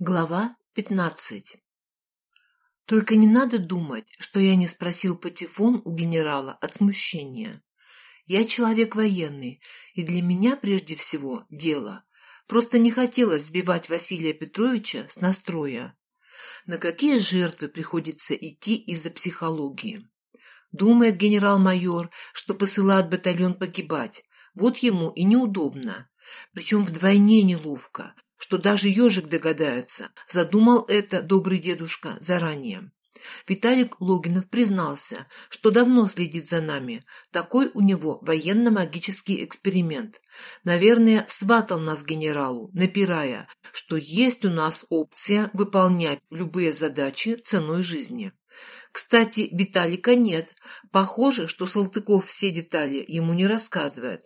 Глава 15 Только не надо думать, что я не спросил патефон у генерала от смущения. Я человек военный, и для меня прежде всего дело. Просто не хотелось сбивать Василия Петровича с настроя. На какие жертвы приходится идти из-за психологии? Думает генерал-майор, что посылает батальон погибать. Вот ему и неудобно. Причем вдвойне неловко, что даже ежик догадается. Задумал это добрый дедушка заранее. Виталик Логинов признался, что давно следит за нами. Такой у него военно-магический эксперимент. Наверное, сватал нас генералу, напирая, что есть у нас опция выполнять любые задачи ценой жизни. Кстати, Виталика нет. Похоже, что Салтыков все детали ему не рассказывает.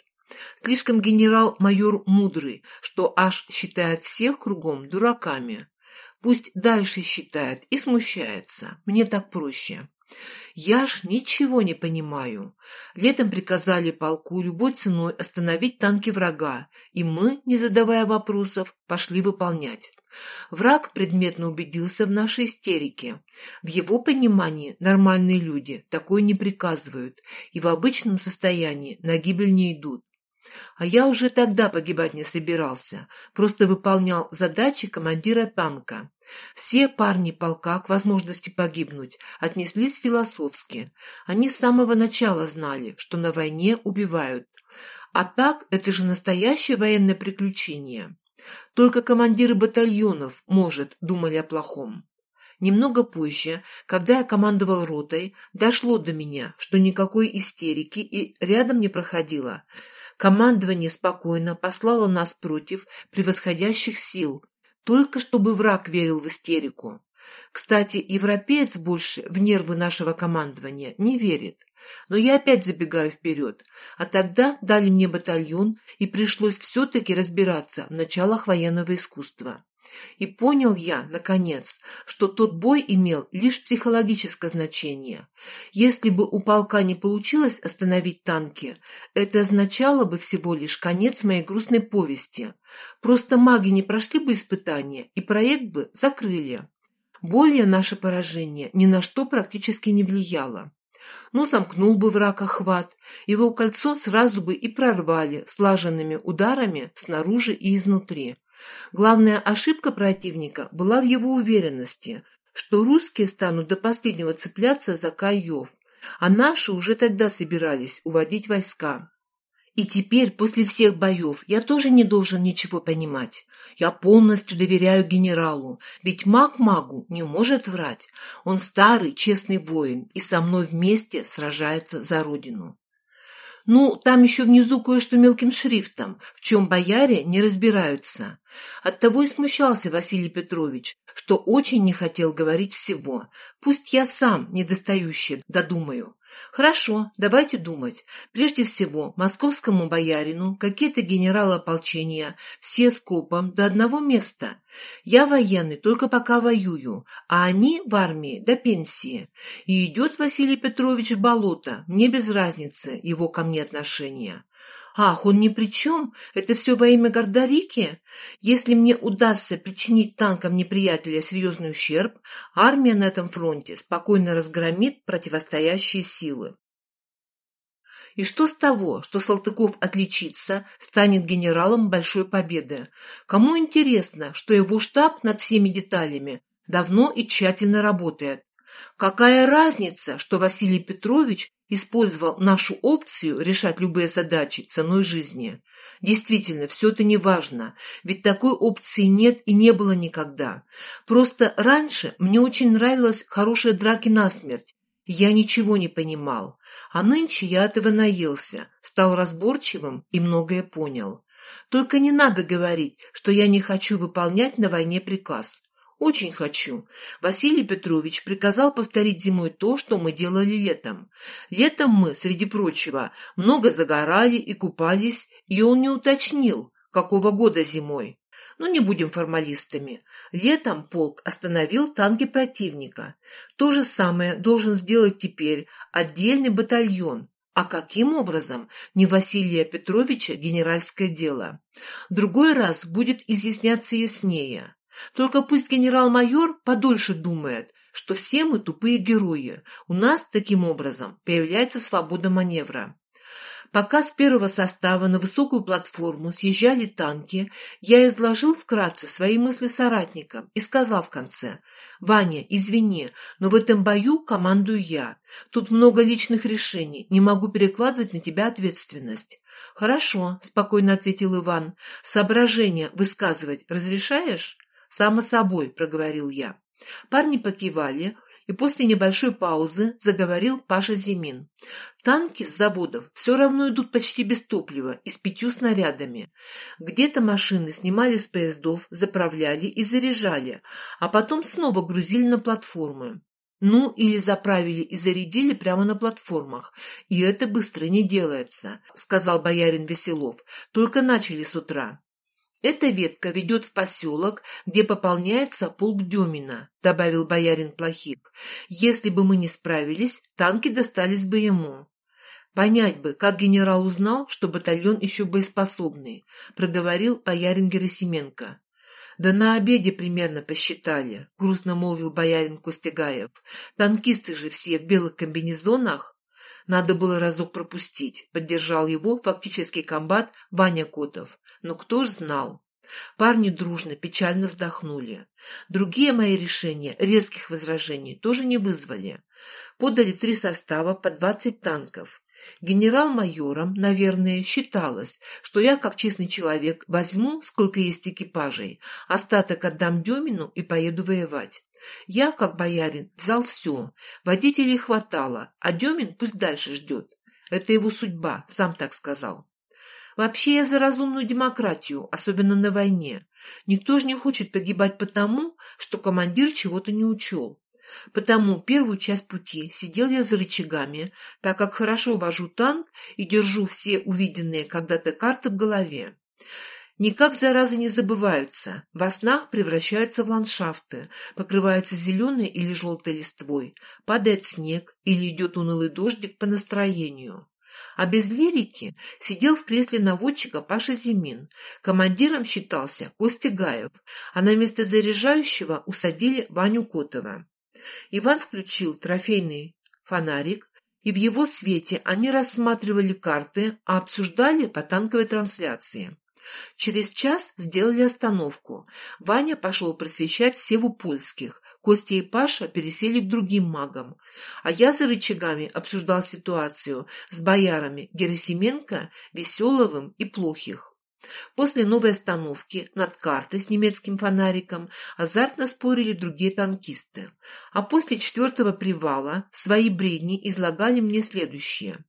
Слишком генерал-майор мудрый, что аж считает всех кругом дураками. Пусть дальше считает и смущается. Мне так проще. Я ж ничего не понимаю. Летом приказали полку любой ценой остановить танки врага, и мы, не задавая вопросов, пошли выполнять. Враг предметно убедился в нашей истерике. В его понимании нормальные люди такое не приказывают и в обычном состоянии на гибель не идут. А я уже тогда погибать не собирался, просто выполнял задачи командира танка. Все парни полка к возможности погибнуть отнеслись философски. Они с самого начала знали, что на войне убивают. А так, это же настоящее военное приключение. Только командиры батальонов, может, думали о плохом. Немного позже, когда я командовал ротой, дошло до меня, что никакой истерики и рядом не проходило – Командование спокойно послало нас против превосходящих сил, только чтобы враг верил в истерику. Кстати, европеец больше в нервы нашего командования не верит. Но я опять забегаю вперед. А тогда дали мне батальон, и пришлось все-таки разбираться в началах военного искусства. И понял я, наконец, что тот бой имел лишь психологическое значение. Если бы у полка не получилось остановить танки, это означало бы всего лишь конец моей грустной повести. Просто маги не прошли бы испытания, и проект бы закрыли. Более наше поражение ни на что практически не влияло. Ну, замкнул бы враг охват, его кольцо сразу бы и прорвали слаженными ударами снаружи и изнутри. Главная ошибка противника была в его уверенности, что русские станут до последнего цепляться за Каев, а наши уже тогда собирались уводить войска. И теперь, после всех боев, я тоже не должен ничего понимать. Я полностью доверяю генералу, ведь маг магу не может врать. Он старый, честный воин и со мной вместе сражается за родину. Ну, там еще внизу кое-что мелким шрифтом, в чем бояре не разбираются. Оттого и смущался Василий Петрович, что очень не хотел говорить всего. Пусть я сам, недостающий, додумаю. Хорошо, давайте думать. Прежде всего, московскому боярину какие-то генералы ополчения, все скопом до одного места. Я военный, только пока воюю, а они в армии до пенсии. И идет Василий Петрович в болото, мне без разницы его ко мне отношения. Ах, он ни при чем, это все во имя Гордарики? Если мне удастся причинить танкам неприятеля серьезный ущерб, армия на этом фронте спокойно разгромит противостоящие силы. И что с того, что Салтыков отличится, станет генералом большой победы? Кому интересно, что его штаб над всеми деталями давно и тщательно работает? Какая разница, что Василий Петрович использовал нашу опцию решать любые задачи ценой жизни? Действительно, все это не важно, ведь такой опции нет и не было никогда. Просто раньше мне очень нравилась хорошая драки насмерть, я ничего не понимал, а нынче я этого наелся, стал разборчивым и многое понял. Только не надо говорить, что я не хочу выполнять на войне приказ. Очень хочу. Василий Петрович приказал повторить зимой то, что мы делали летом. Летом мы, среди прочего, много загорали и купались, и он не уточнил, какого года зимой. Но не будем формалистами. Летом полк остановил танки противника. То же самое должен сделать теперь отдельный батальон. А каким образом? Не Василия Петровича генеральское дело. Другой раз будет изъясняться яснее. Только пусть генерал-майор подольше думает, что все мы тупые герои. У нас таким образом появляется свобода маневра. Пока с первого состава на высокую платформу съезжали танки, я изложил вкратце свои мысли соратникам и сказал в конце, «Ваня, извини, но в этом бою командую я. Тут много личных решений, не могу перекладывать на тебя ответственность». «Хорошо», — спокойно ответил Иван, «соображения высказывать разрешаешь?» «Само собой», — проговорил я. Парни покивали, и после небольшой паузы заговорил Паша Зимин. Танки с заводов все равно идут почти без топлива и с пятью снарядами. Где-то машины снимали с поездов, заправляли и заряжали, а потом снова грузили на платформы. Ну, или заправили и зарядили прямо на платформах. И это быстро не делается, сказал боярин Веселов. Только начали с утра. «Эта ветка ведет в поселок, где пополняется полк Демина», — добавил боярин Плохик. «Если бы мы не справились, танки достались бы ему». «Понять бы, как генерал узнал, что батальон еще боеспособный», — проговорил боярин Герасименко. «Да на обеде примерно посчитали», — грустно молвил боярин Костягаев. «Танкисты же все в белых комбинезонах». «Надо было разок пропустить», — поддержал его фактический комбат Ваня Котов. Но кто ж знал? Парни дружно, печально вздохнули. Другие мои решения резких возражений тоже не вызвали. Подали три состава по двадцать танков. Генерал-майором, наверное, считалось, что я, как честный человек, возьму, сколько есть экипажей, остаток отдам Демину и поеду воевать. Я, как боярин, взял все, водителей хватало, а Демин пусть дальше ждет. Это его судьба, сам так сказал. Вообще я за разумную демократию, особенно на войне. Никто же не хочет погибать потому, что командир чего-то не учел. Потому первую часть пути сидел я за рычагами, так как хорошо вожу танк и держу все увиденные когда-то карты в голове. Никак заразы не забываются, во снах превращаются в ландшафты, покрываются зеленой или желтой листвой, падает снег или идет унылый дождик по настроению. А без лирики сидел в кресле наводчика Паша Зимин. Командиром считался Костя Гаев, а на место заряжающего усадили Ваню Котова. Иван включил трофейный фонарик, и в его свете они рассматривали карты, а обсуждали по танковой трансляции. Через час сделали остановку. Ваня пошел просвещать Севу Польских. Костя и Паша пересели к другим магам. А я за рычагами обсуждал ситуацию с боярами Герасименко, Веселовым и Плохих. После новой остановки над картой с немецким фонариком азартно спорили другие танкисты. А после четвертого привала свои бредни излагали мне следующее.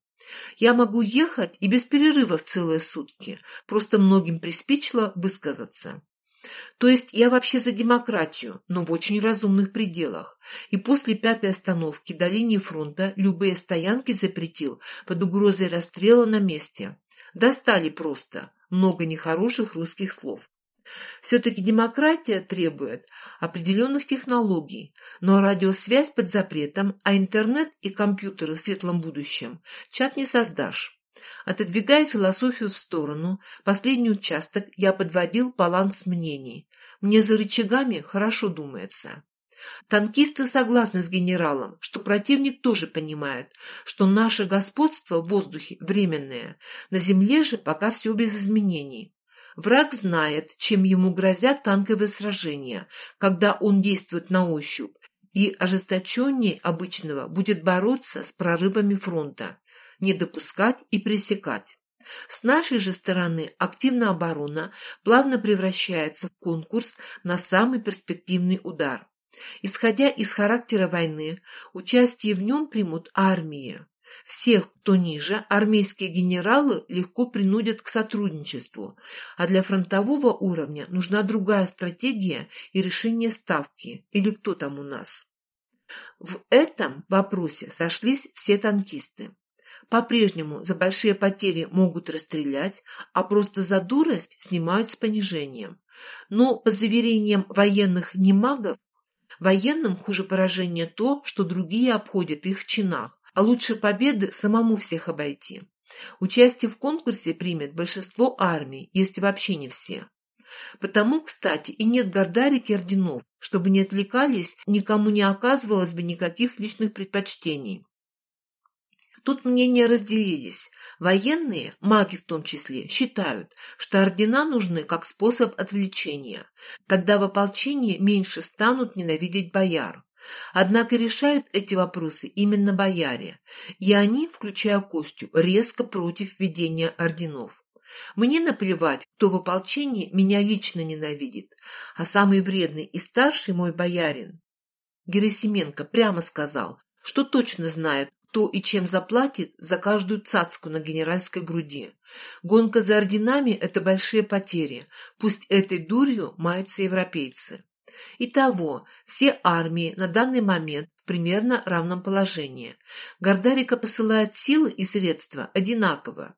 Я могу ехать и без перерыва в целые сутки, просто многим приспичило высказаться. То есть я вообще за демократию, но в очень разумных пределах. И после пятой остановки до линии фронта любые стоянки запретил под угрозой расстрела на месте. Достали просто. Много нехороших русских слов. Все-таки демократия требует определенных технологий, но радиосвязь под запретом, а интернет и компьютеры в светлом будущем чат не создашь. Отодвигая философию в сторону, последний участок я подводил баланс мнений. Мне за рычагами хорошо думается. Танкисты согласны с генералом, что противник тоже понимает, что наше господство в воздухе временное, на земле же пока все без изменений. Враг знает, чем ему грозят танковые сражения, когда он действует на ощупь, и ожесточеннее обычного будет бороться с прорывами фронта, не допускать и пресекать. С нашей же стороны активная оборона плавно превращается в конкурс на самый перспективный удар. Исходя из характера войны, участие в нем примут армии. Всех, кто ниже, армейские генералы легко принудят к сотрудничеству, а для фронтового уровня нужна другая стратегия и решение ставки, или кто там у нас. В этом вопросе сошлись все танкисты. По-прежнему за большие потери могут расстрелять, а просто за дурость снимают с понижением. Но, по заверениям военных немагов, военным хуже поражения то, что другие обходят их в чинах, а лучше победы самому всех обойти. Участие в конкурсе примет большинство армий, если вообще не все. Потому, кстати, и нет гордарики орденов, чтобы не отвлекались, никому не оказывалось бы никаких личных предпочтений. Тут мнения разделились. Военные, маги в том числе, считают, что ордена нужны как способ отвлечения. Тогда в ополчении меньше станут ненавидеть бояр. Однако решают эти вопросы именно бояре, и они, включая Костю, резко против введения орденов. Мне наплевать, кто в ополчении меня лично ненавидит, а самый вредный и старший мой боярин. Герасименко прямо сказал, что точно знает, кто и чем заплатит за каждую цацку на генеральской груди. Гонка за орденами – это большие потери, пусть этой дурью маются европейцы. Итого, все армии на данный момент в примерно равном положении. Гордарика посылает силы и средства одинаково.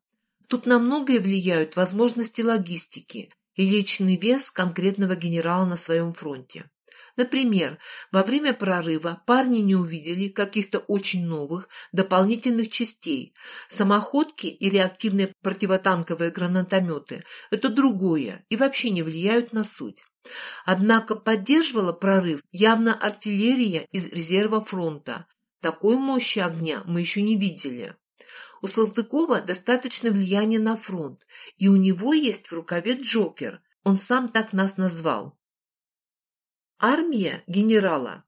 Тут на многое влияют возможности логистики и личный вес конкретного генерала на своем фронте. Например, во время прорыва парни не увидели каких-то очень новых дополнительных частей. Самоходки и реактивные противотанковые гранатометы – это другое и вообще не влияют на суть. Однако поддерживала прорыв явно артиллерия из резерва фронта. Такой мощи огня мы еще не видели. У Салтыкова достаточно влияния на фронт, и у него есть в рукаве Джокер, он сам так нас назвал. Армия генерала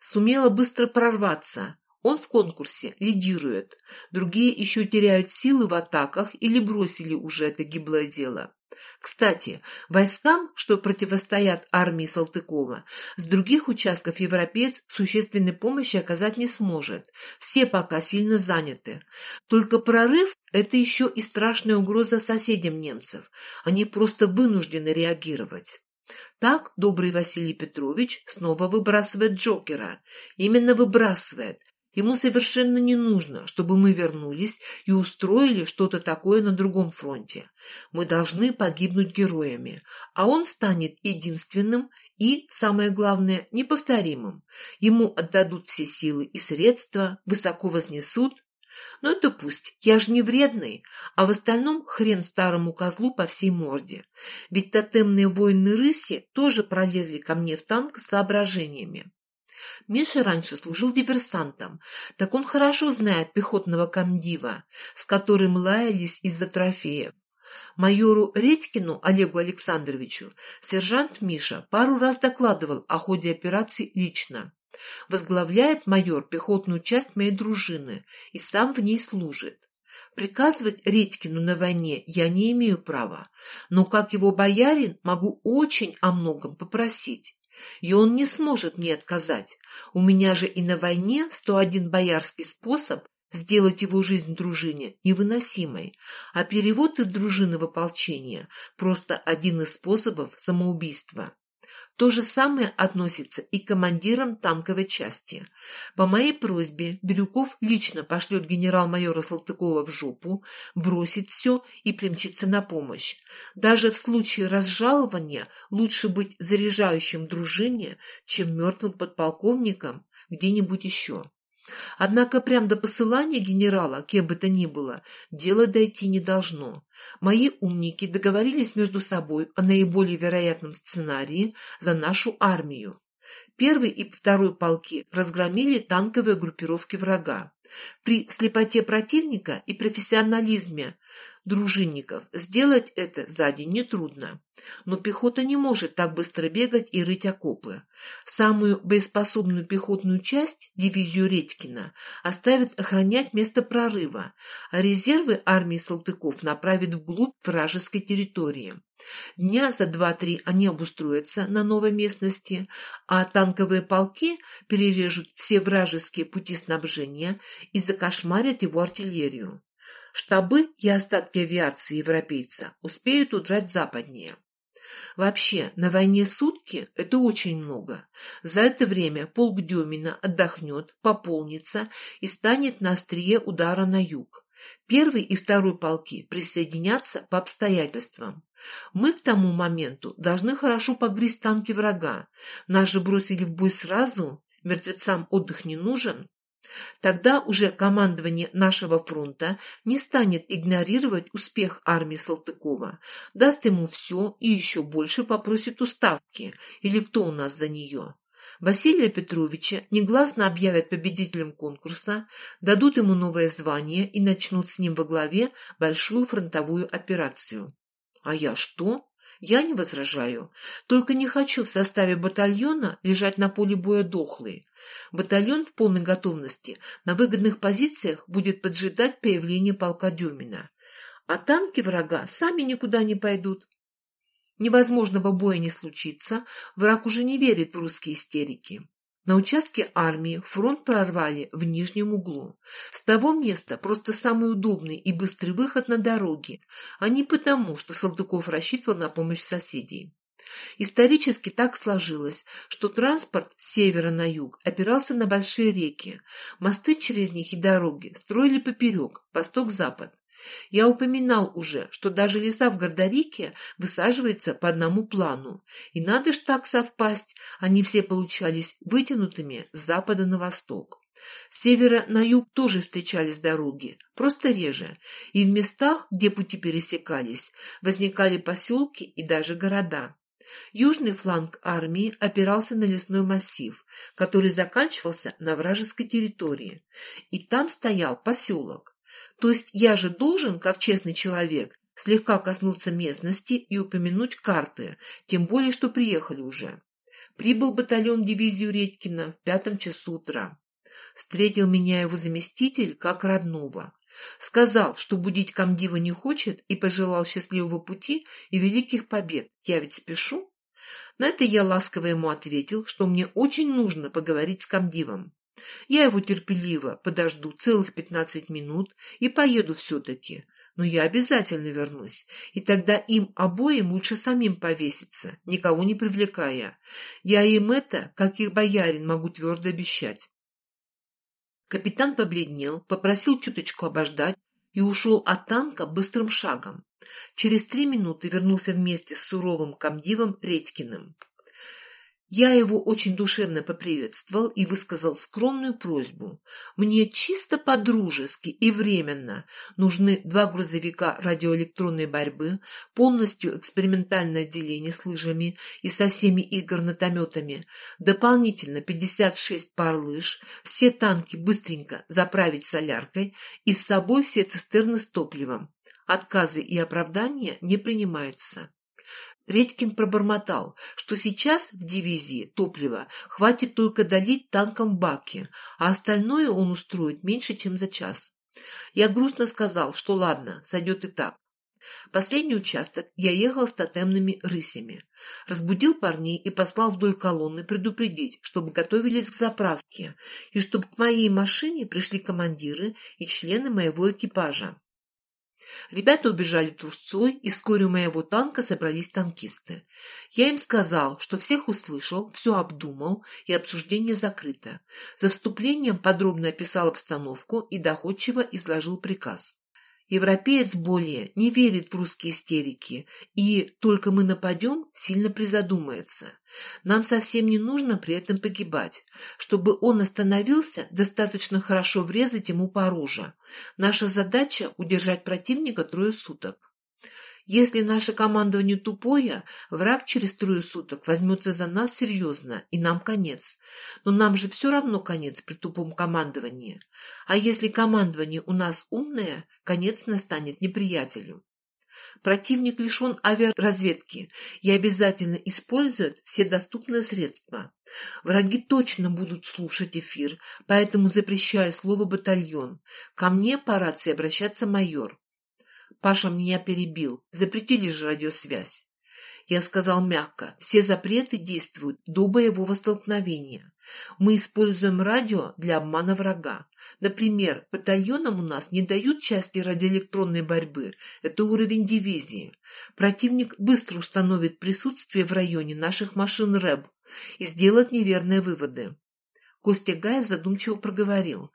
сумела быстро прорваться, он в конкурсе лидирует, другие еще теряют силы в атаках или бросили уже это гиблое дело. Кстати, войскам, что противостоят армии Салтыкова, с других участков европеец существенной помощи оказать не сможет. Все пока сильно заняты. Только прорыв – это еще и страшная угроза соседям немцев. Они просто вынуждены реагировать. Так добрый Василий Петрович снова выбрасывает Джокера. Именно выбрасывает. Ему совершенно не нужно, чтобы мы вернулись и устроили что-то такое на другом фронте. Мы должны погибнуть героями, а он станет единственным и, самое главное, неповторимым. Ему отдадут все силы и средства, высоко вознесут, но это пусть, я же не вредный, а в остальном хрен старому козлу по всей морде. Ведь тотемные воины рыси тоже пролезли ко мне в танк с соображениями. Миша раньше служил диверсантом, так он хорошо знает пехотного комдива, с которым лаялись из-за трофеев. Майору Редькину Олегу Александровичу сержант Миша пару раз докладывал о ходе операции лично. Возглавляет майор пехотную часть моей дружины и сам в ней служит. Приказывать Редькину на войне я не имею права, но как его боярин могу очень о многом попросить. И он не сможет мне отказать. У меня же и на войне 101 боярский способ сделать его жизнь дружине невыносимой, а перевод из дружины в ополчение – просто один из способов самоубийства. То же самое относится и к командирам танковой части. По моей просьбе Бирюков лично пошлет генерал-майора Салтыкова в жопу, бросит все и примчится на помощь. Даже в случае разжалования лучше быть заряжающим дружине, чем мертвым подполковником где-нибудь еще. Однако прям до посылания генерала, кем бы то ни было, дело дойти не должно. Мои умники договорились между собой о наиболее вероятном сценарии за нашу армию. Первый и второй полки разгромили танковые группировки врага. При слепоте противника и профессионализме дружинников. Сделать это за день нетрудно. Но пехота не может так быстро бегать и рыть окопы. Самую боеспособную пехотную часть, дивизию Редькина, оставят охранять место прорыва, а резервы армии Салтыков направят вглубь вражеской территории. Дня за два-три они обустроятся на новой местности, а танковые полки перережут все вражеские пути снабжения и закошмарят его артиллерию. Штабы и остатки авиации европейца успеют удрать западнее. Вообще, на войне сутки – это очень много. За это время полк Демина отдохнет, пополнится и станет на острие удара на юг. Первый и второй полки присоединятся по обстоятельствам. Мы к тому моменту должны хорошо погрызть танки врага. Нас же бросили в бой сразу, мертвецам отдых не нужен. Тогда уже командование нашего фронта не станет игнорировать успех армии Салтыкова, даст ему все и еще больше попросит уставки, или кто у нас за нее. Василия Петровича негласно объявят победителем конкурса, дадут ему новое звание и начнут с ним во главе большую фронтовую операцию. А я что? Я не возражаю. Только не хочу в составе батальона лежать на поле боя дохлый. Батальон в полной готовности на выгодных позициях будет поджидать появления полка Дюмина. А танки врага сами никуда не пойдут. Невозможного боя не случится, враг уже не верит в русские истерики. На участке армии фронт прорвали в нижнем углу. С того места просто самый удобный и быстрый выход на дороге, а не потому, что Салтыков рассчитывал на помощь соседей. Исторически так сложилось, что транспорт с севера на юг опирался на большие реки, мосты через них и дороги строили поперек, восток-запад. Я упоминал уже, что даже леса в Гордорике высаживаются по одному плану, и надо ж так совпасть, они все получались вытянутыми с запада на восток. С севера на юг тоже встречались дороги, просто реже, и в местах, где пути пересекались, возникали поселки и даже города. Южный фланг армии опирался на лесной массив, который заканчивался на вражеской территории, и там стоял поселок. То есть я же должен, как честный человек, слегка коснуться местности и упомянуть карты, тем более, что приехали уже. Прибыл батальон дивизию Редькина в пятом часу утра. Встретил меня его заместитель как родного. Сказал, что будить комдива не хочет и пожелал счастливого пути и великих побед. Я ведь спешу. На это я ласково ему ответил, что мне очень нужно поговорить с комдивом. Я его терпеливо подожду целых пятнадцать минут и поеду все-таки. Но я обязательно вернусь, и тогда им обоим лучше самим повеситься, никого не привлекая. Я им это, как их боярин, могу твердо обещать. Капитан побледнел, попросил чуточку обождать и ушел от танка быстрым шагом. Через три минуты вернулся вместе с суровым комдивом Редькиным. Я его очень душевно поприветствовал и высказал скромную просьбу. Мне чисто по-дружески и временно нужны два грузовика радиоэлектронной борьбы, полностью экспериментальное отделение с лыжами и со всеми игр-натометами, дополнительно 56 пар лыж, все танки быстренько заправить соляркой и с собой все цистерны с топливом. Отказы и оправдания не принимаются. Редькин пробормотал, что сейчас в дивизии топлива хватит только долить танкам баки, а остальное он устроит меньше, чем за час. Я грустно сказал, что ладно, сойдет и так. Последний участок я ехал с тотемными рысями. Разбудил парней и послал вдоль колонны предупредить, чтобы готовились к заправке, и чтобы к моей машине пришли командиры и члены моего экипажа. Ребята убежали трусцой, и вскоре у моего танка собрались танкисты. Я им сказал, что всех услышал, все обдумал, и обсуждение закрыто. За вступлением подробно описал обстановку и доходчиво изложил приказ. Европеец более не верит в русские истерики и «только мы нападем» сильно призадумается. Нам совсем не нужно при этом погибать. Чтобы он остановился, достаточно хорошо врезать ему по оружию. Наша задача – удержать противника трое суток. Если наше командование тупое, враг через трое суток возьмется за нас серьезно, и нам конец. Но нам же все равно конец при тупом командовании. А если командование у нас умное, конец настанет неприятелю. Противник лишен авиаразведки и обязательно использует все доступные средства. Враги точно будут слушать эфир, поэтому запрещаю слово «батальон». Ко мне по рации обращаться майор. Паша меня перебил. Запретили же радиосвязь. Я сказал мягко, все запреты действуют до боевого столкновения. Мы используем радио для обмана врага. Например, батальонам у нас не дают части радиоэлектронной борьбы. Это уровень дивизии. Противник быстро установит присутствие в районе наших машин РЭБ и сделает неверные выводы. Костя Гаев задумчиво проговорил.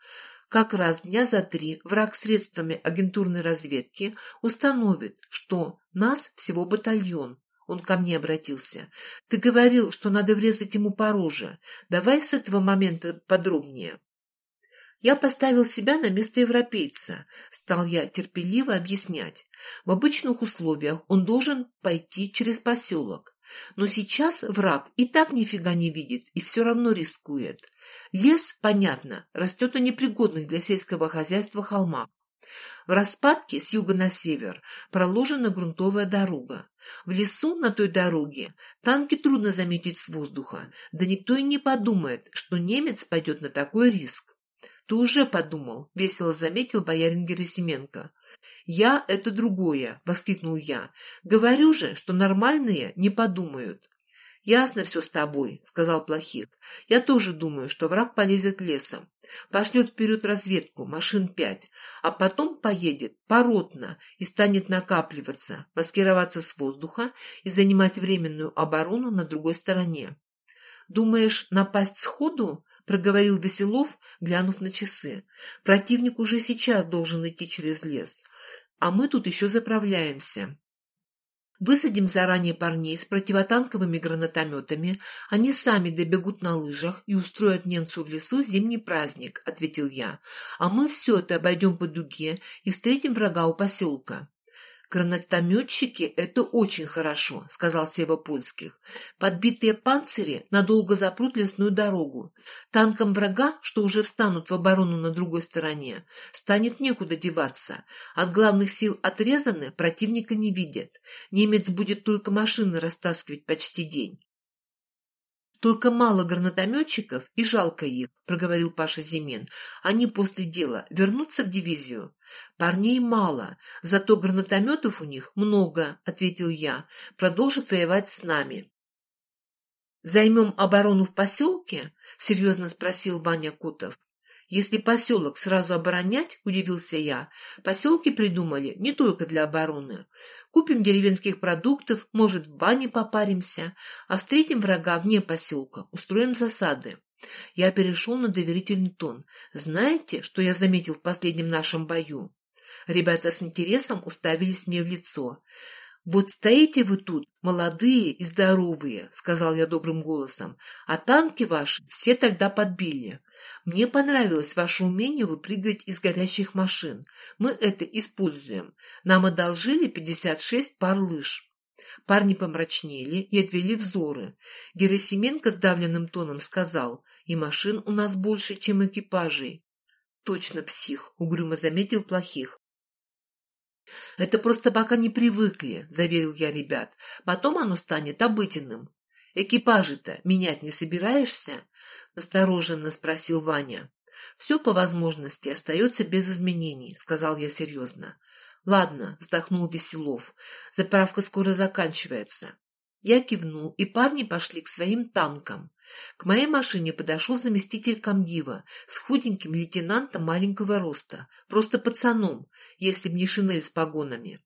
Как раз дня за три враг средствами агентурной разведки установит, что нас всего батальон. Он ко мне обратился. Ты говорил, что надо врезать ему по роже. Давай с этого момента подробнее. Я поставил себя на место европейца, стал я терпеливо объяснять. В обычных условиях он должен пойти через поселок. Но сейчас враг и так нифига не видит и все равно рискует. Лес, понятно, растет на непригодных для сельского хозяйства холмах. В распадке с юга на север проложена грунтовая дорога. В лесу на той дороге танки трудно заметить с воздуха, да никто и не подумает, что немец пойдет на такой риск. «Ты уже подумал», — весело заметил боярин Герасименко. «Я — это другое», — воскликнул я. «Говорю же, что нормальные не подумают». «Ясно все с тобой», — сказал Плохих. «Я тоже думаю, что враг полезет лесом. Пошлет вперед разведку, машин пять, а потом поедет поротно и станет накапливаться, маскироваться с воздуха и занимать временную оборону на другой стороне. Думаешь, напасть сходу? проговорил Веселов, глянув на часы. Противник уже сейчас должен идти через лес, а мы тут еще заправляемся. Высадим заранее парней с противотанковыми гранатометами, они сами добегут на лыжах и устроят немцу в лесу зимний праздник, — ответил я. А мы все это обойдем по дуге и встретим врага у поселка. «Гранатометчики — это очень хорошо», — сказал Сева Польских. «Подбитые панцири надолго запрут лесную дорогу. Танкам врага, что уже встанут в оборону на другой стороне, станет некуда деваться. От главных сил отрезаны, противника не видят. Немец будет только машины растаскивать почти день». «Только мало гранатометчиков, и жалко их», — проговорил Паша Зимен. «Они после дела вернутся в дивизию». «Парней мало, зато гранатометов у них много», — ответил я. «Продолжат воевать с нами». «Займем оборону в поселке?» — серьезно спросил Ваня Кутов. Если поселок сразу оборонять, удивился я, поселки придумали не только для обороны. Купим деревенских продуктов, может, в бане попаримся, а встретим врага вне поселка, устроим засады. Я перешел на доверительный тон. Знаете, что я заметил в последнем нашем бою? Ребята с интересом уставились мне в лицо. «Вот стоите вы тут, молодые и здоровые», — сказал я добрым голосом, «а танки ваши все тогда подбили. Мне понравилось ваше умение выпрыгивать из горящих машин. Мы это используем. Нам одолжили 56 пар лыж». Парни помрачнели и отвели взоры. Герасименко сдавленным тоном сказал, «И машин у нас больше, чем экипажей». «Точно псих», — угрюмо заметил плохих. «Это просто пока не привыкли», — заверил я ребят. «Потом оно станет обыденным». «Экипажи-то менять не собираешься?» — настороженно спросил Ваня. «Все по возможности остается без изменений», — сказал я серьезно. «Ладно», — вздохнул Веселов, — «заправка скоро заканчивается». Я кивнул, и парни пошли к своим танкам. К моей машине подошел заместитель комдива с худеньким лейтенантом маленького роста, просто пацаном, если б не шинель с погонами.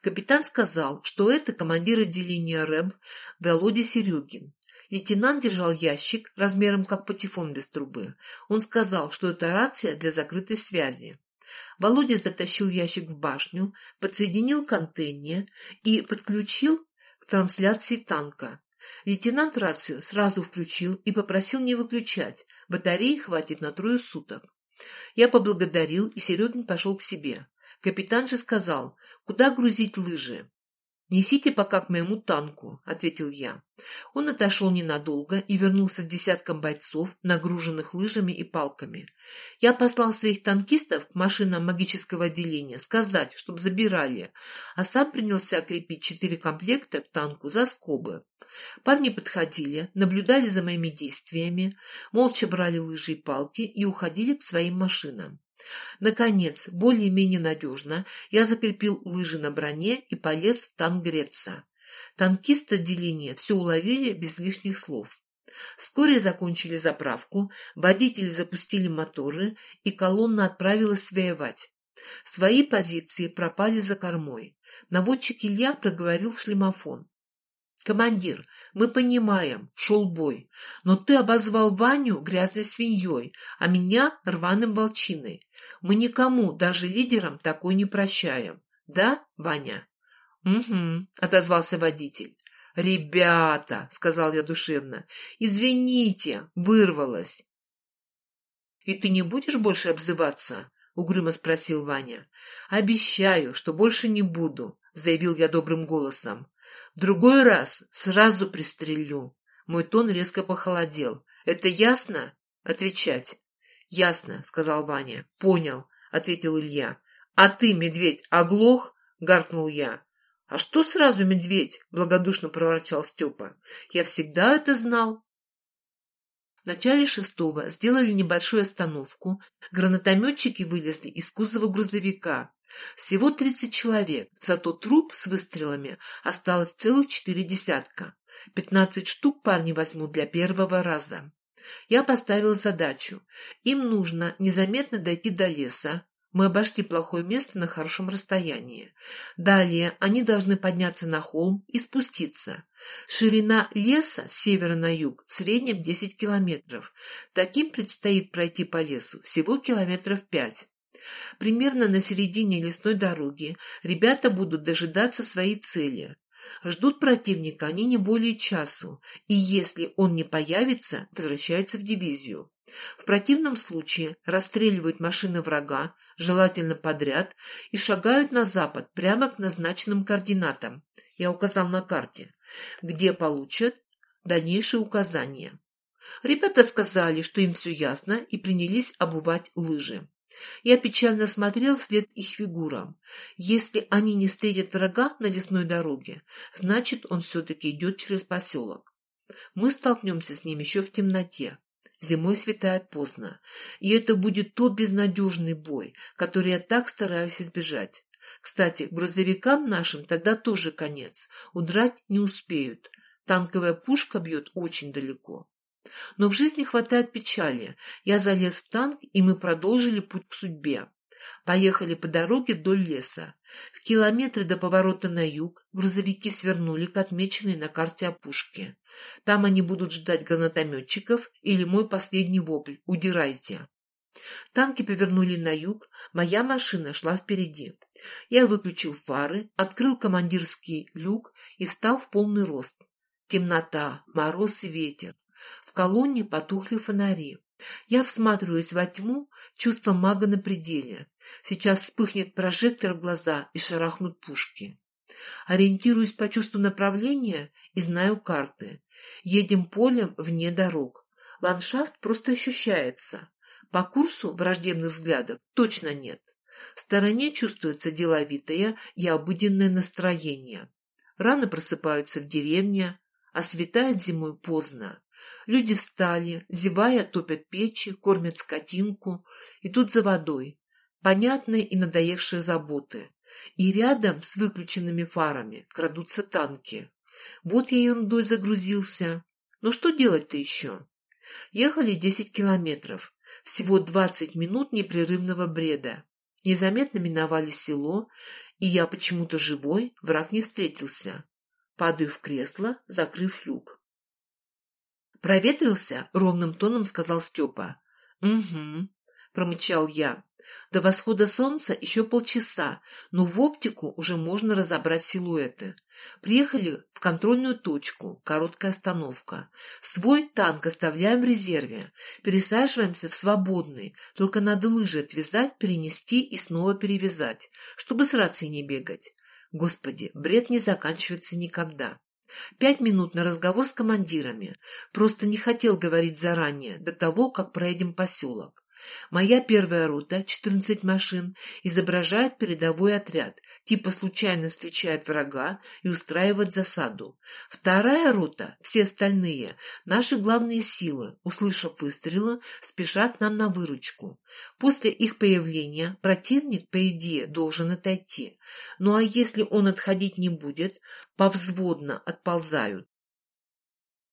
Капитан сказал, что это командир отделения РЭБ Володя Серегин. Лейтенант держал ящик размером как патефон без трубы. Он сказал, что это рация для закрытой связи. Володя затащил ящик в башню, подсоединил к антенне и подключил к трансляции танка. Лейтенант рацию сразу включил и попросил не выключать, батареи хватит на трое суток. Я поблагодарил, и Серегин пошел к себе. Капитан же сказал, куда грузить лыжи. «Несите пока к моему танку», — ответил я. Он отошел ненадолго и вернулся с десятком бойцов, нагруженных лыжами и палками. Я послал своих танкистов к машинам магического отделения сказать, чтобы забирали, а сам принялся крепить четыре комплекта к танку за скобы. Парни подходили, наблюдали за моими действиями, молча брали лыжи и палки и уходили к своим машинам. Наконец, более-менее надежно, я закрепил лыжи на броне и полез в танк греться. Танкисты отделения все уловили без лишних слов. Вскоре закончили заправку, водители запустили моторы, и колонна отправилась воевать. Свои позиции пропали за кормой. Наводчик Илья проговорил в шлемофон. «Командир, мы понимаем, шел бой, но ты обозвал Ваню грязной свиньей, а меня рваным волчиной. Мы никому, даже лидерам, такой не прощаем. Да, Ваня?» «Угу», — отозвался водитель. «Ребята», — сказал я душевно, — «извините, вырвалось». «И ты не будешь больше обзываться?» — угрюмо спросил Ваня. «Обещаю, что больше не буду», — заявил я добрым голосом. «В другой раз сразу пристрелю». Мой тон резко похолодел. «Это ясно?» «Отвечать». «Ясно», — сказал Ваня. «Понял», — ответил Илья. «А ты, медведь, оглох?» — гаркнул я. «А что сразу медведь?» — благодушно проворчал Степа. «Я всегда это знал». В начале шестого сделали небольшую остановку. Гранатометчики вылезли из кузова грузовика. Всего тридцать человек, зато труп с выстрелами осталось целых четыре десятка. Пятнадцать штук парни возьмут для первого раза. Я поставил задачу. Им нужно незаметно дойти до леса, мы обошли плохое место на хорошем расстоянии. Далее они должны подняться на холм и спуститься. Ширина леса с севера на юг в среднем 10 километров. Таким предстоит пройти по лесу всего километров 5. Примерно на середине лесной дороги ребята будут дожидаться своей цели. Ждут противника они не более часу, и если он не появится, возвращаются в дивизию. В противном случае расстреливают машины врага, желательно подряд, и шагают на запад прямо к назначенным координатам. Я указал на карте, где получат дальнейшие указания. Ребята сказали, что им все ясно, и принялись обувать лыжи. Я печально смотрел вслед их фигурам. Если они не встретят врага на лесной дороге, значит, он все-таки идет через поселок. Мы столкнемся с ним еще в темноте. Зимой светает поздно, и это будет тот безнадежный бой, который я так стараюсь избежать. Кстати, грузовикам нашим тогда тоже конец, удрать не успеют. Танковая пушка бьет очень далеко. Но в жизни хватает печали. Я залез в танк, и мы продолжили путь к судьбе. Поехали по дороге вдоль леса. В километре до поворота на юг грузовики свернули к отмеченной на карте опушке. Там они будут ждать гранатометчиков или мой последний вопль «Удирайте!». Танки повернули на юг, моя машина шла впереди. Я выключил фары, открыл командирский люк и встал в полный рост. Темнота, мороз и ветер. В колонне потухли фонари. Я всматриваюсь во тьму, чувство мага на пределе. Сейчас вспыхнет прожектор в глаза и шарахнут пушки. Ориентируюсь по чувству направления и знаю карты. Едем полем вне дорог. Ландшафт просто ощущается. По курсу враждебных взглядов точно нет. В стороне чувствуется деловитое и обыденное настроение. Рано просыпаются в деревне, а светает зимой поздно. Люди встали, зевая, топят печи, кормят скотинку, идут за водой. Понятные и надоевшие заботы. И рядом с выключенными фарами крадутся танки. Вот я ерундой загрузился. Но что делать-то еще? Ехали десять километров. Всего двадцать минут непрерывного бреда. Незаметно миновали село, и я почему-то живой, враг не встретился. Падаю в кресло, закрыв люк. «Проветрился?» — ровным тоном сказал Степа. «Угу», — промычал я. До восхода солнца еще полчаса, но в оптику уже можно разобрать силуэты. Приехали в контрольную точку, короткая остановка. Свой танк оставляем в резерве, пересаживаемся в свободный, только надо лыжи отвязать, перенести и снова перевязать, чтобы с рацией не бегать. Господи, бред не заканчивается никогда. Пять минут на разговор с командирами. Просто не хотел говорить заранее, до того, как проедем поселок. Моя первая рота, 14 машин, изображает передовой отряд, типа случайно встречает врага и устраивает засаду. Вторая рота, все остальные, наши главные силы, услышав выстрелы, спешат нам на выручку. После их появления противник, по идее, должен отойти. Ну а если он отходить не будет, повзводно отползают.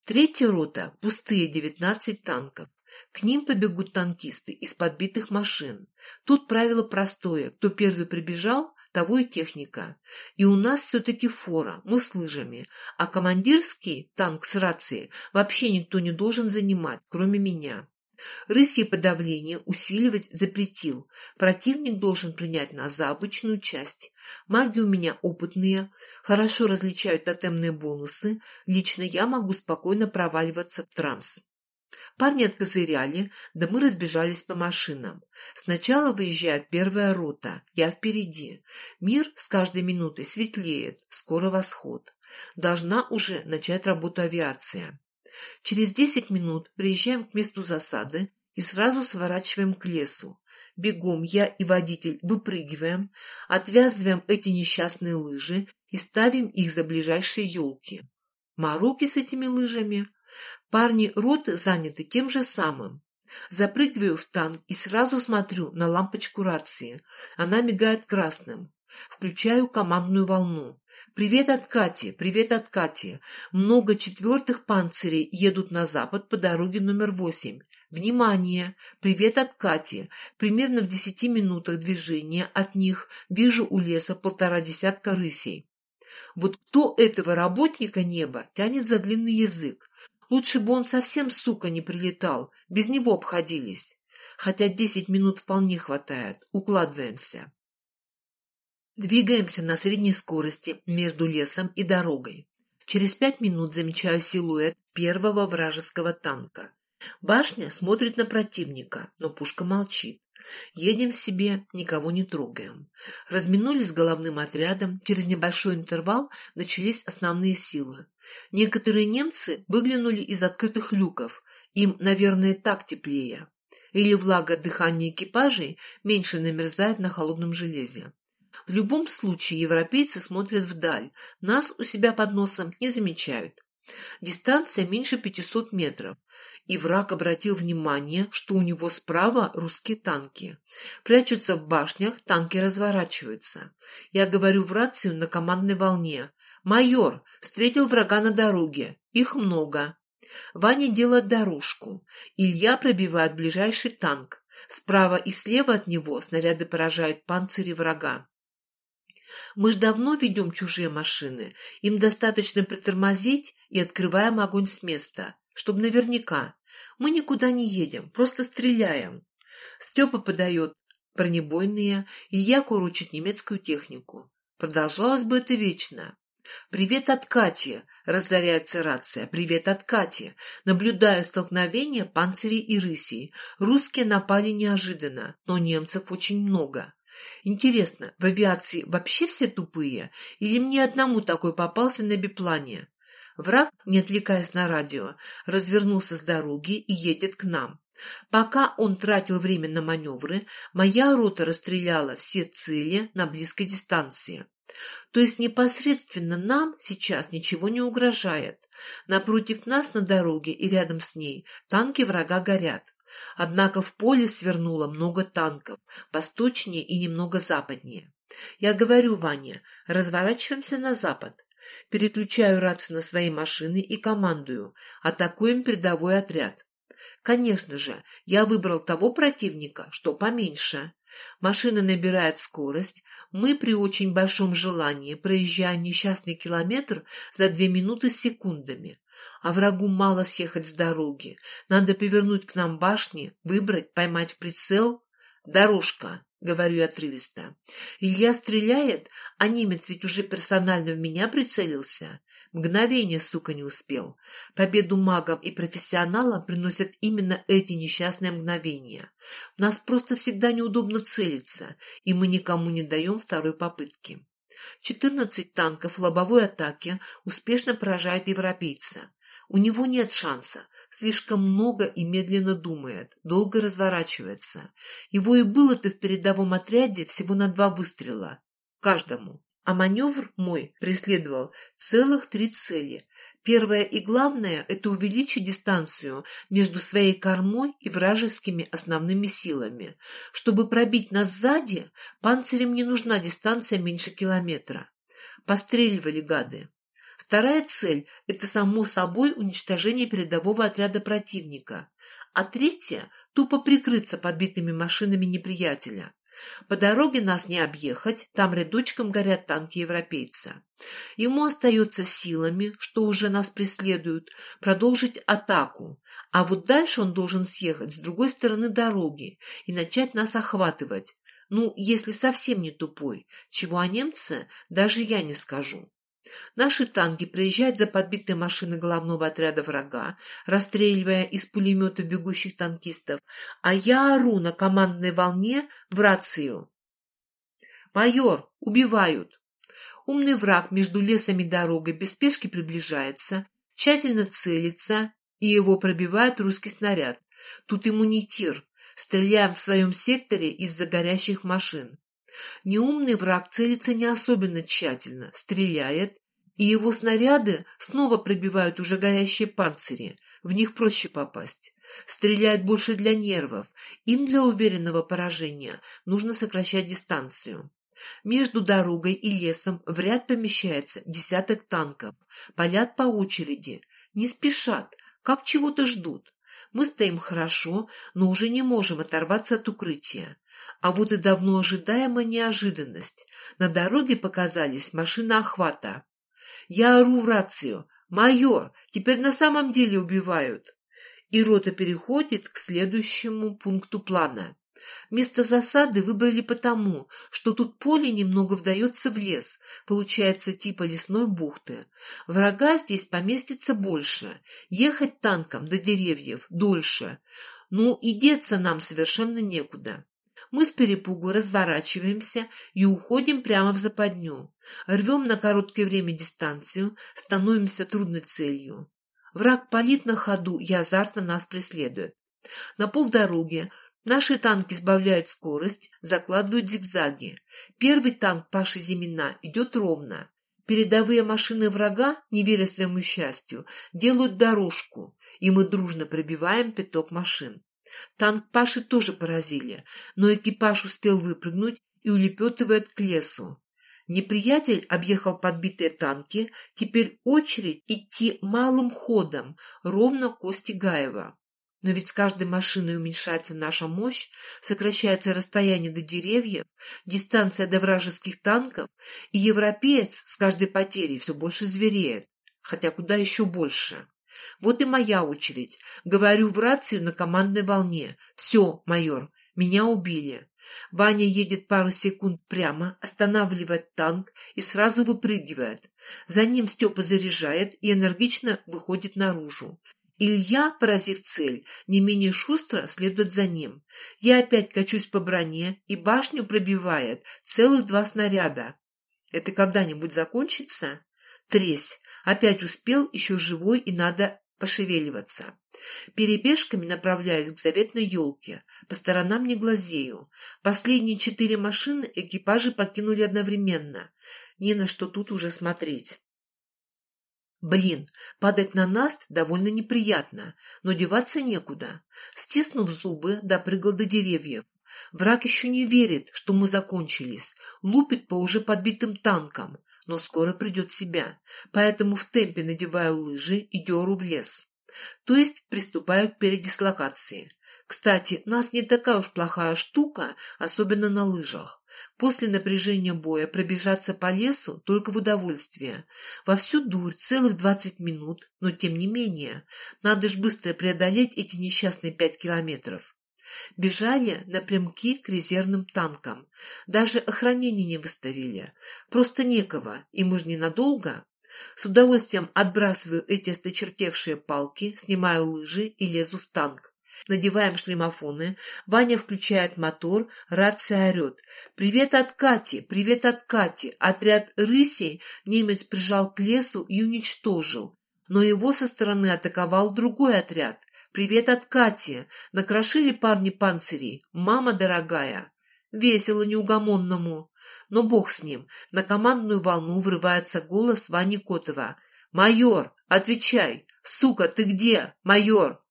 Третья рота – пустые 19 танков. К ним побегут танкисты из подбитых машин. Тут правило простое. Кто первый прибежал, того и техника. И у нас все-таки фора, мы с лыжами. А командирский танк с рацией вообще никто не должен занимать, кроме меня. Рысье подавление усиливать запретил. Противник должен принять нас за обычную часть. Маги у меня опытные, хорошо различают тотемные бонусы. Лично я могу спокойно проваливаться в транс. Парни откозыряли, да мы разбежались по машинам. Сначала выезжает первая рота, я впереди. Мир с каждой минутой светлеет, скоро восход. Должна уже начать работу авиация. Через десять минут приезжаем к месту засады и сразу сворачиваем к лесу. Бегом я и водитель выпрыгиваем, отвязываем эти несчастные лыжи и ставим их за ближайшие елки. Маруки с этими лыжами. Парни роты заняты тем же самым. Запрыгиваю в танк и сразу смотрю на лампочку рации. Она мигает красным. Включаю командную волну. «Привет от Кати! Привет от Кати! Много четвертых панцирей едут на запад по дороге номер восемь. Внимание! Привет от Кати! Примерно в десяти минутах движения от них вижу у леса полтора десятка рысей. Вот кто этого работника неба тянет за длинный язык? Лучше бы он совсем, сука, не прилетал, без него обходились. Хотя десять минут вполне хватает, укладываемся. Двигаемся на средней скорости между лесом и дорогой. Через пять минут замечаю силуэт первого вражеского танка. Башня смотрит на противника, но пушка молчит. Едем себе, никого не трогаем. Разминулись с головным отрядом, через небольшой интервал начались основные силы. Некоторые немцы выглянули из открытых люков, им, наверное, так теплее. Или влага дыхания экипажей меньше намерзает на холодном железе. В любом случае европейцы смотрят вдаль, нас у себя под носом не замечают. Дистанция меньше 500 метров, и враг обратил внимание, что у него справа русские танки. Прячутся в башнях, танки разворачиваются. Я говорю в рацию на командной волне. «Майор, встретил врага на дороге. Их много». Ваня делает дорожку. Илья пробивает ближайший танк. Справа и слева от него снаряды поражают панцири врага. Мы ж давно ведем чужие машины. Им достаточно притормозить и открываем огонь с места, чтобы наверняка. Мы никуда не едем, просто стреляем. Степа подает бронебойные, Илья курочит немецкую технику. Продолжалось бы это вечно. «Привет от Кати!» — разоряется рация. «Привет от Кати!» Наблюдая столкновение панцирей и рысей, русские напали неожиданно, но немцев очень много. Интересно, в авиации вообще все тупые? Или мне одному такой попался на биплане? Враг, не отвлекаясь на радио, развернулся с дороги и едет к нам. Пока он тратил время на маневры, моя рота расстреляла все цели на близкой дистанции. То есть непосредственно нам сейчас ничего не угрожает. Напротив нас на дороге и рядом с ней танки врага горят. Однако в поле свернуло много танков, восточнее и немного западнее. Я говорю Ване, разворачиваемся на запад. Переключаю рацию на свои машины и командую. Атакуем передовой отряд. Конечно же, я выбрал того противника, что поменьше. Машина набирает скорость. Мы при очень большом желании проезжаем несчастный километр за две минуты с секундами. А врагу мало съехать с дороги. Надо повернуть к нам башни, выбрать, поймать в прицел. Дорожка, говорю я отрывисто. Илья стреляет, а немец ведь уже персонально в меня прицелился. Мгновение, сука, не успел. Победу магам и профессионалам приносят именно эти несчастные мгновения. Нас просто всегда неудобно целиться, и мы никому не даем второй попытки. 14 танков лобовой атаки успешно поражает европейца. У него нет шанса, слишком много и медленно думает, долго разворачивается. Его и было-то в передовом отряде всего на два выстрела. Каждому. А маневр мой преследовал целых три цели. Первое и главное – это увеличить дистанцию между своей кормой и вражескими основными силами. Чтобы пробить нас сзади, панцирям не нужна дистанция меньше километра. Постреливали гады. Вторая цель – это само собой уничтожение передового отряда противника. А третья – тупо прикрыться подбитыми машинами неприятеля. По дороге нас не объехать, там рядочком горят танки европейца. Ему остается силами, что уже нас преследуют, продолжить атаку, а вот дальше он должен съехать с другой стороны дороги и начать нас охватывать. Ну, если совсем не тупой, чего о немце даже я не скажу. Наши танки проезжают за подбитой машиной головного отряда врага, расстреливая из пулемета бегущих танкистов, а я ору на командной волне в рацию. «Майор, убивают!» Умный враг между лесом и дорогой без спешки приближается, тщательно целится, и его пробивает русский снаряд. Тут ему не тир. Стреляем в своем секторе из-за горящих машин. Неумный враг целится не особенно тщательно, стреляет, и его снаряды снова пробивают уже горящие панцири, в них проще попасть. Стреляют больше для нервов, им для уверенного поражения нужно сокращать дистанцию. Между дорогой и лесом в ряд помещается десяток танков, палят по очереди, не спешат, как чего-то ждут. Мы стоим хорошо, но уже не можем оторваться от укрытия. А вот и давно ожидаемая неожиданность. На дороге показались машины охвата. Я ору в рацию. «Майор, теперь на самом деле убивают!» И рота переходит к следующему пункту плана. Место засады выбрали потому, что тут поле немного вдается в лес, получается типа лесной бухты. Врага здесь поместится больше, ехать танком до деревьев дольше. Ну и деться нам совершенно некуда. Мы с перепугу разворачиваемся и уходим прямо в западню. Рвем на короткое время дистанцию, становимся трудной целью. Враг палит на ходу и азартно нас преследует. На полдороге наши танки сбавляют скорость, закладывают зигзаги. Первый танк Паши Зимина идет ровно. Передовые машины врага, не веря своему счастью, делают дорожку, и мы дружно пробиваем пяток машин. Танк Паши тоже поразили, но экипаж успел выпрыгнуть и улепетывает к лесу. Неприятель объехал подбитые танки, теперь очередь идти малым ходом, ровно к Гаева. Но ведь с каждой машиной уменьшается наша мощь, сокращается расстояние до деревьев, дистанция до вражеских танков, и европеец с каждой потерей все больше звереет, хотя куда еще больше. Вот и моя очередь. Говорю в рацию на командной волне. Все, майор, меня убили. Ваня едет пару секунд прямо, останавливает танк и сразу выпрыгивает. За ним Степа заряжает и энергично выходит наружу. Илья, поразив цель, не менее шустро следует за ним. Я опять качусь по броне, и башню пробивает целых два снаряда. Это когда-нибудь закончится? Тресь. Опять успел, еще живой, и надо пошевеливаться. Перебежками направляюсь к заветной елке. По сторонам не глазею. Последние четыре машины экипажи покинули одновременно. Не на что тут уже смотреть. Блин, падать на наст довольно неприятно, но деваться некуда. Стиснув зубы, допрыгал до деревьев. Враг еще не верит, что мы закончились. Лупит по уже подбитым танкам но скоро придет себя, поэтому в темпе надеваю лыжи и деру в лес. То есть приступаю к передислокации. Кстати, нас не такая уж плохая штука, особенно на лыжах. После напряжения боя пробежаться по лесу только в удовольствие. Во всю дурь целых двадцать минут, но тем не менее. Надо ж быстро преодолеть эти несчастные пять километров. Бежали напрямки к резервным танкам. Даже охранение не выставили. Просто некого, и мы же ненадолго. С удовольствием отбрасываю эти осточертевшие палки, снимаю лыжи и лезу в танк. Надеваем шлемофоны. Ваня включает мотор, рация орет. «Привет от Кати! Привет от Кати!» Отряд рысей немец прижал к лесу и уничтожил. Но его со стороны атаковал другой отряд. «Привет от Кати! Накрошили парни панцирей. Мама дорогая!» Весело неугомонному. Но бог с ним. На командную волну врывается голос Вани Котова. «Майор, отвечай! Сука, ты где? Майор!»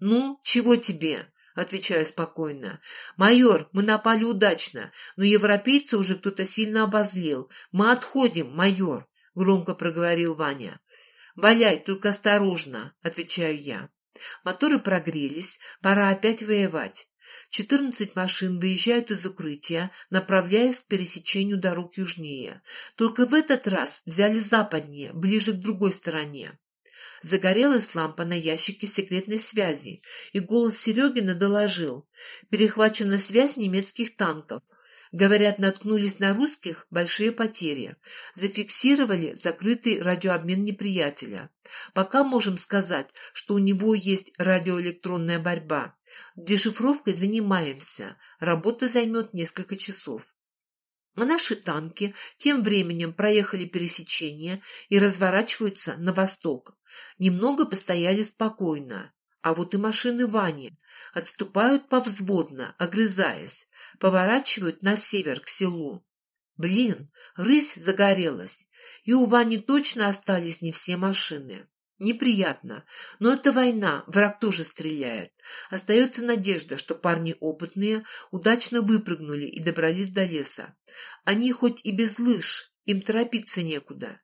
«Ну, чего тебе?» Отвечаю спокойно. «Майор, мы напали удачно, но европейца уже кто-то сильно обозлил. Мы отходим, майор!» Громко проговорил Ваня. «Валяй, только осторожно!» Отвечаю я. Моторы прогрелись, пора опять воевать. Четырнадцать машин выезжают из укрытия, направляясь к пересечению дорог южнее. Только в этот раз взяли западнее, ближе к другой стороне. Загорелась лампа на ящике секретной связи, и голос Серегина доложил. Перехвачена связь немецких танков. Говорят, наткнулись на русских большие потери. Зафиксировали закрытый радиообмен неприятеля. Пока можем сказать, что у него есть радиоэлектронная борьба. Дешифровкой занимаемся. Работа займет несколько часов. А наши танки тем временем проехали пересечение и разворачиваются на восток. Немного постояли спокойно. А вот и машины Вани отступают повзводно, огрызаясь поворачивают на север, к селу. Блин, рысь загорелась, и у Вани точно остались не все машины. Неприятно, но это война, враг тоже стреляет. Остается надежда, что парни опытные удачно выпрыгнули и добрались до леса. Они хоть и без лыж, им торопиться некуда.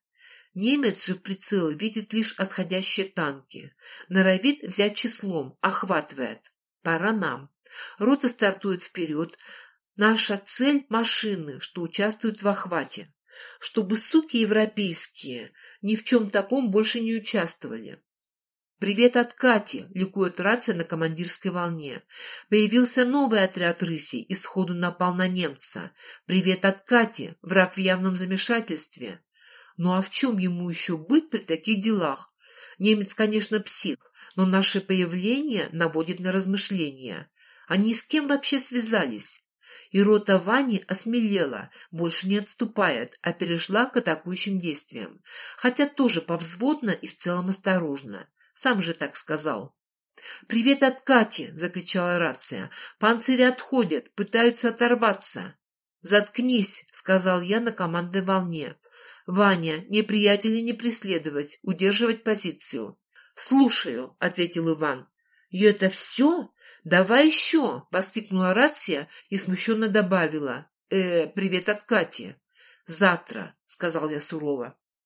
Немец же в прицел видит лишь отходящие танки. Норовит взять числом, охватывает. Пора нам. Рота стартует вперед. Наша цель — машины, что участвуют в охвате. Чтобы суки европейские ни в чем таком больше не участвовали. «Привет от Кати!» — ликует рация на командирской волне. Появился новый отряд рысей и сходу напал на немца. «Привет от Кати!» — враг в явном замешательстве. Ну а в чем ему еще быть при таких делах? Немец, конечно, псих, но наше появление наводит на размышления. Они с кем вообще связались? И рота Вани осмелела, больше не отступает, а перешла к атакующим действиям. Хотя тоже повзводно и в целом осторожно. Сам же так сказал. «Привет от Кати!» — закричала рация. «Панцири отходят, пытаются оторваться». «Заткнись!» — сказал я на командной волне. «Ваня, неприятеля не преследовать, удерживать позицию». «Слушаю», — ответил Иван. «И это все? «Давай еще!» — воскликнула рация и смущенно добавила. «Э, привет от Кати!» «Завтра», — сказал я сурово.